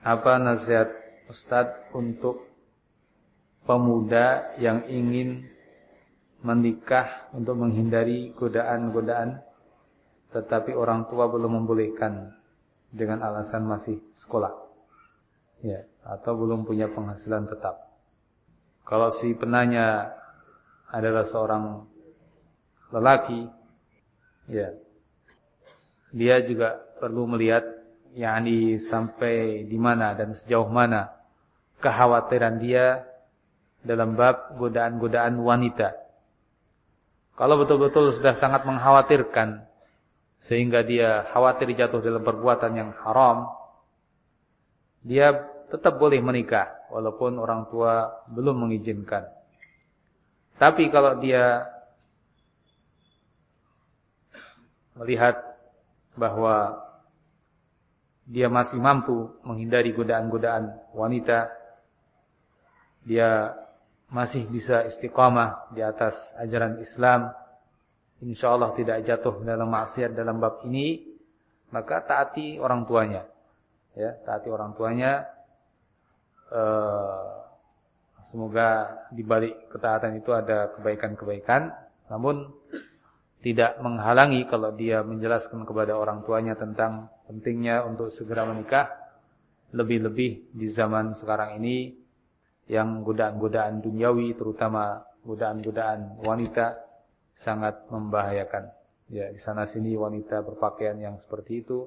apa nasihat Ustadz untuk pemuda yang ingin menikah untuk menghindari godaan-godaan tetapi orang tua belum membolehkan dengan alasan masih sekolah. Ya, atau belum punya penghasilan tetap. Kalau si penanya adalah seorang lelaki, ya, dia juga perlu melihat yakni sampai di mana dan sejauh mana kekhawatiran dia dalam bab godaan-godaan wanita. Kalau betul-betul sudah sangat mengkhawatirkan sehingga dia khawatir jatuh dalam perbuatan yang haram, dia tetap boleh menikah walaupun orang tua belum mengizinkan. Tapi kalau dia melihat bahwa dia masih mampu menghindari godaan-godaan wanita, dia masih bisa istiqamah di atas ajaran Islam, insya Allah tidak jatuh dalam maksiat dalam bab ini, maka taati orang tuanya. Ya, taati orang tuanya. Uh, semoga di balik ketaatan itu ada kebaikan-kebaikan. Namun tidak menghalangi kalau dia menjelaskan kepada orang tuanya tentang pentingnya untuk segera menikah. Lebih-lebih di zaman sekarang ini yang godaan-godaan duniawi terutama godaan-godaan wanita sangat membahayakan. Ya, di sana sini wanita berpakaian yang seperti itu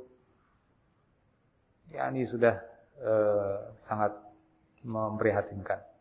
ya ini sudah eh, sangat memprihatinkan.